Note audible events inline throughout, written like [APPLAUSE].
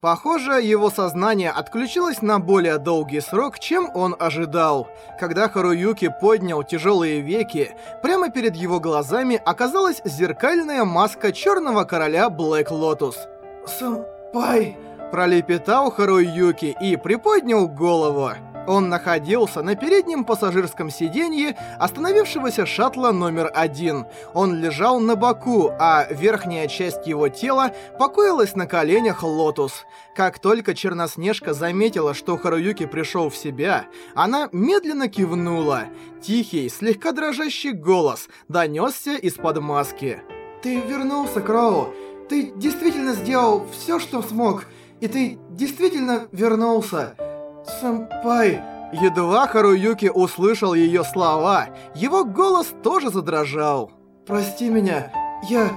Похоже, его сознание отключилось на более долгий срок, чем он ожидал. Когда Харуюки поднял тяжелые веки, прямо перед его глазами оказалась зеркальная маска Черного Короля Блэк Лотус. «Сэмпай!» – пролепетал Харуюки и приподнял голову. Он находился на переднем пассажирском сиденье остановившегося шаттла номер один. Он лежал на боку, а верхняя часть его тела покоилась на коленях Лотус. Как только Черноснежка заметила, что Харуюки пришел в себя, она медленно кивнула. Тихий, слегка дрожащий голос донесся из-под маски. «Ты вернулся, Кроу. Ты действительно сделал все, что смог. И ты действительно вернулся. «Сэмпай!» Едва Харуюки услышал ее слова, его голос тоже задрожал. «Прости меня, я...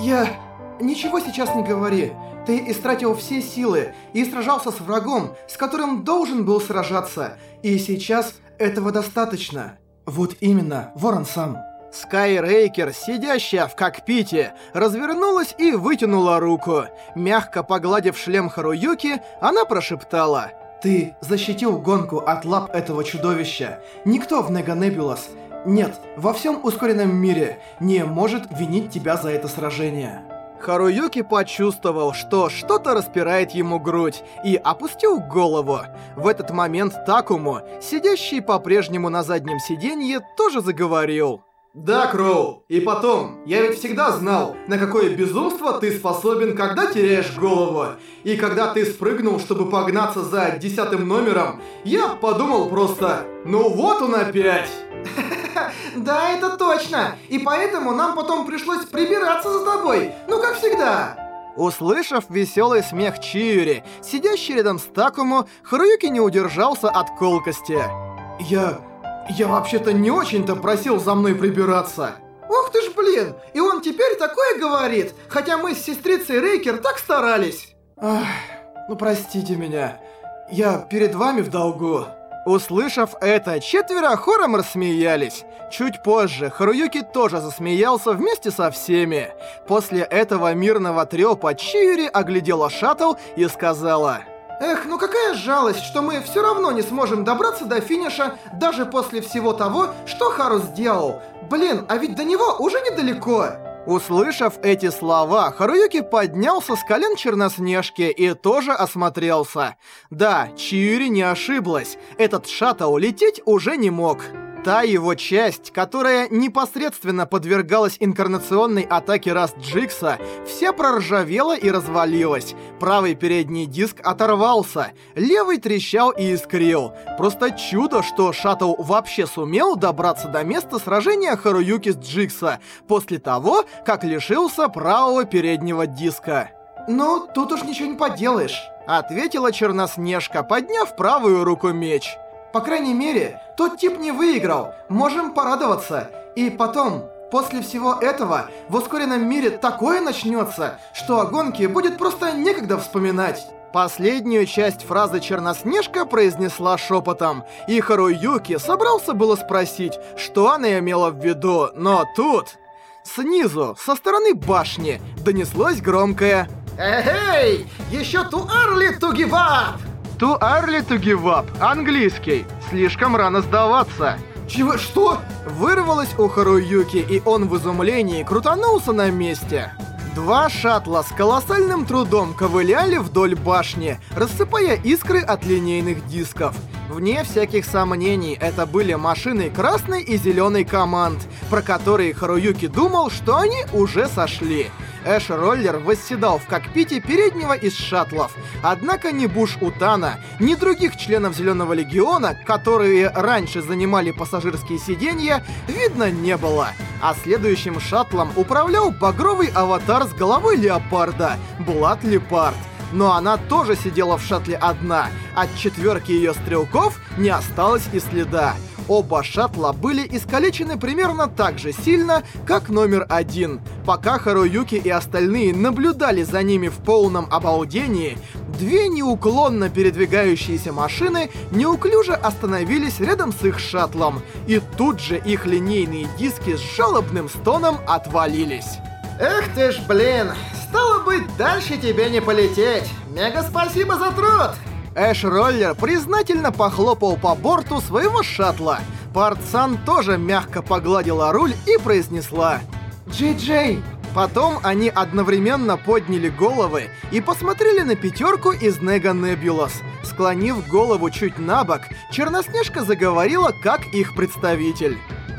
я... Ничего сейчас не говори. Ты истратил все силы и сражался с врагом, с которым должен был сражаться, и сейчас этого достаточно». «Вот именно, Ворон сам». Скайрейкер, сидящая в кокпите, развернулась и вытянула руку. Мягко погладив шлем Харуюки, она прошептала ты защитил гонку от лап этого чудовища. Никто в Неганебулас, нет, во всем ускоренном мире, не может винить тебя за это сражение. Харуюки почувствовал, что что-то распирает ему грудь, и опустил голову. В этот момент Такому, сидящий по-прежнему на заднем сиденье, тоже заговорил. Да, Кроу. И потом, я ведь всегда знал, на какое безумство ты способен, когда теряешь голову. И когда ты спрыгнул, чтобы погнаться за десятым номером, я подумал просто, ну вот он опять. [LAUGHS] Да, это точно. И поэтому нам потом пришлось прибираться за тобой. Ну, как всегда. Услышав веселый смех Чиури, сидящий рядом с Такому, Харуюки не удержался от колкости. Я... Я вообще-то не очень-то просил за мной прибираться. Ох ты ж блин, и он теперь такое говорит, хотя мы с сестрицей Рейкер так старались. Ах, ну простите меня, я перед вами в долгу. Услышав это, четверо хором рассмеялись. Чуть позже Харуюки тоже засмеялся вместе со всеми. После этого мирного трёпа Чиури оглядела шаттл и сказала... Какая жалость, что мы все равно не сможем добраться до финиша даже после всего того, что Хару сделал. Блин, а ведь до него уже недалеко. Услышав эти слова, Харуюки поднялся с колен Черноснежки и тоже осмотрелся. Да, Чиури не ошиблась, этот шаттл лететь уже не мог. Та его часть, которая непосредственно подвергалась инкарнационной атаке Раст Джикса, вся проржавела и развалилась. Правый передний диск оторвался, левый трещал и искрил. Просто чудо, что шаттл вообще сумел добраться до места сражения Харуюки с Джикса после того, как лишился правого переднего диска. «Ну, тут уж ничего не поделаешь», — ответила Черноснежка, подняв правую руку меч. По крайней мере, тот тип не выиграл. Можем порадоваться. И потом, после всего этого, в ускоренном мире такое начнется, что о гонке будет просто некогда вспоминать. Последнюю часть фразы Черноснежка произнесла шепотом, и Харуюки собрался было спросить, что она имела в виду, но тут... Снизу, со стороны башни, донеслось громкое «Эй, еще too early to give up!» Too early to give up. Английский. Слишком рано сдаваться. Чего? Что? Вырвалось у Харуюки, и он в изумлении крутанулся на месте. Два шаттла с колоссальным трудом ковыляли вдоль башни, рассыпая искры от линейных дисков. Вне всяких сомнений, это были машины красной и зеленой команд, про которые Харуюки думал, что они уже сошли. Эш Роллер восседал в кокпите переднего из шаттлов. Однако ни Буш Утана, ни других членов Зеленого Легиона, которые раньше занимали пассажирские сиденья, видно не было. А следующим шаттлом управлял багровый аватар с головой леопарда, Блад Лепард но она тоже сидела в шаттле одна. От четверки ее стрелков не осталось и следа. Оба шаттла были искалечены примерно так же сильно, как номер один. Пока Харуюки и остальные наблюдали за ними в полном обалдении, две неуклонно передвигающиеся машины неуклюже остановились рядом с их шаттлом, и тут же их линейные диски с жалобным стоном отвалились. Эх ты ж, блин, Стало быть, дальше тебе не полететь. Мега спасибо за труд. Эш-роллер признательно похлопал по борту своего шаттла. Партсан тоже мягко погладила руль и произнесла «Джей-Джей!». Потом они одновременно подняли головы и посмотрели на пятерку из Нега Небулас. Склонив голову чуть на бок, Черноснежка заговорила как их представитель.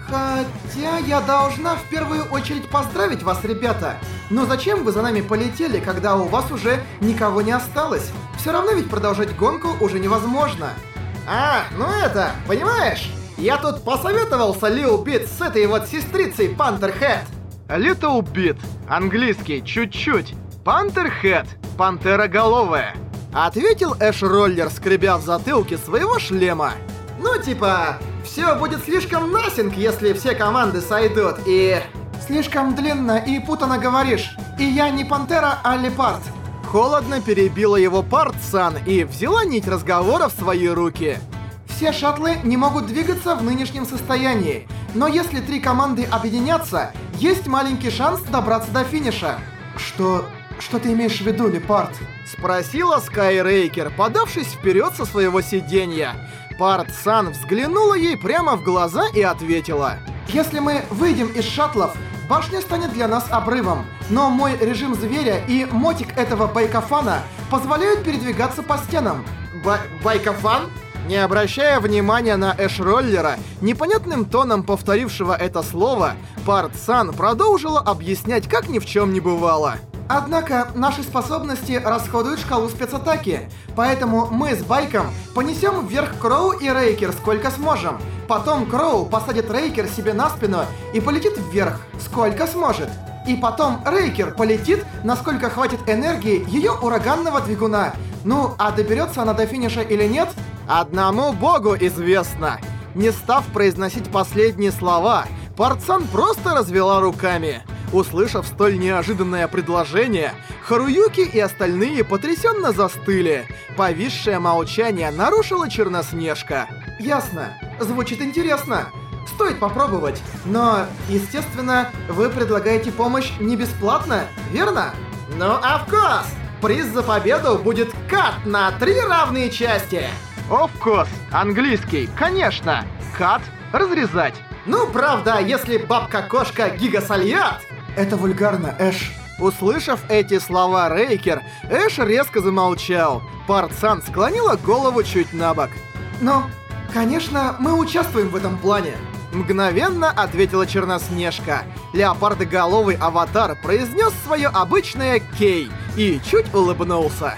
Хотя я должна в первую очередь поздравить вас, ребята. Но зачем вы за нами полетели, когда у вас уже никого не осталось? Все равно ведь продолжать гонку уже невозможно. А, ну это, понимаешь? Я тут посоветовался Лил Бит с этой вот сестрицей Пантерхед. Little Bit, английский чуть-чуть. Пантерхед, пантероголовая. Ответил Эш Роллер, скребя в затылке своего шлема. Ну типа, все будет слишком насинг, если все команды сойдут, и... Слишком длинно и путано говоришь. И я не пантера, а лепард. Холодно перебила его Партсан и взяла нить разговора в свои руки. Все шаттлы не могут двигаться в нынешнем состоянии, но если три команды объединятся, есть маленький шанс добраться до финиша. Что... что ты имеешь в виду, Лепард? Спросила Скайрейкер, подавшись вперед со своего сиденья. Парт Сан взглянула ей прямо в глаза и ответила. Если мы выйдем из шаттлов, башня станет для нас обрывом. Но мой режим зверя и мотик этого байкофана позволяют передвигаться по стенам. Ба байкофан? Не обращая внимания на Эш-роллера, непонятным тоном повторившего это слово, Парт Сан продолжила объяснять, как ни в чем не бывало. Однако наши способности расходуют шкалу спецатаки, поэтому мы с Байком понесем вверх Кроу и Рейкер сколько сможем. Потом Кроу посадит Рейкер себе на спину и полетит вверх, сколько сможет. И потом Рейкер полетит, насколько хватит энергии ее ураганного двигуна. Ну, а доберется она до финиша или нет? Одному богу известно. Не став произносить последние слова, Парцан просто развела руками. Услышав столь неожиданное предложение, Харуюки и остальные потрясенно застыли. Повисшее молчание нарушила Черноснежка. «Ясно. Звучит интересно. Стоит попробовать. Но, естественно, вы предлагаете помощь не бесплатно, верно? Ну, of course! Приз за победу будет кат на три равные части!» «Of course! Английский, конечно! Кат — разрезать!» «Ну, правда, если бабка-кошка гига сольет!» Это вульгарно, Эш. Услышав эти слова Рейкер, Эш резко замолчал. Парцан склонила голову чуть на бок. «Ну, конечно, мы участвуем в этом плане». Мгновенно ответила Черноснежка. Леопардоголовый аватар произнес свое обычное «Кей» и чуть улыбнулся.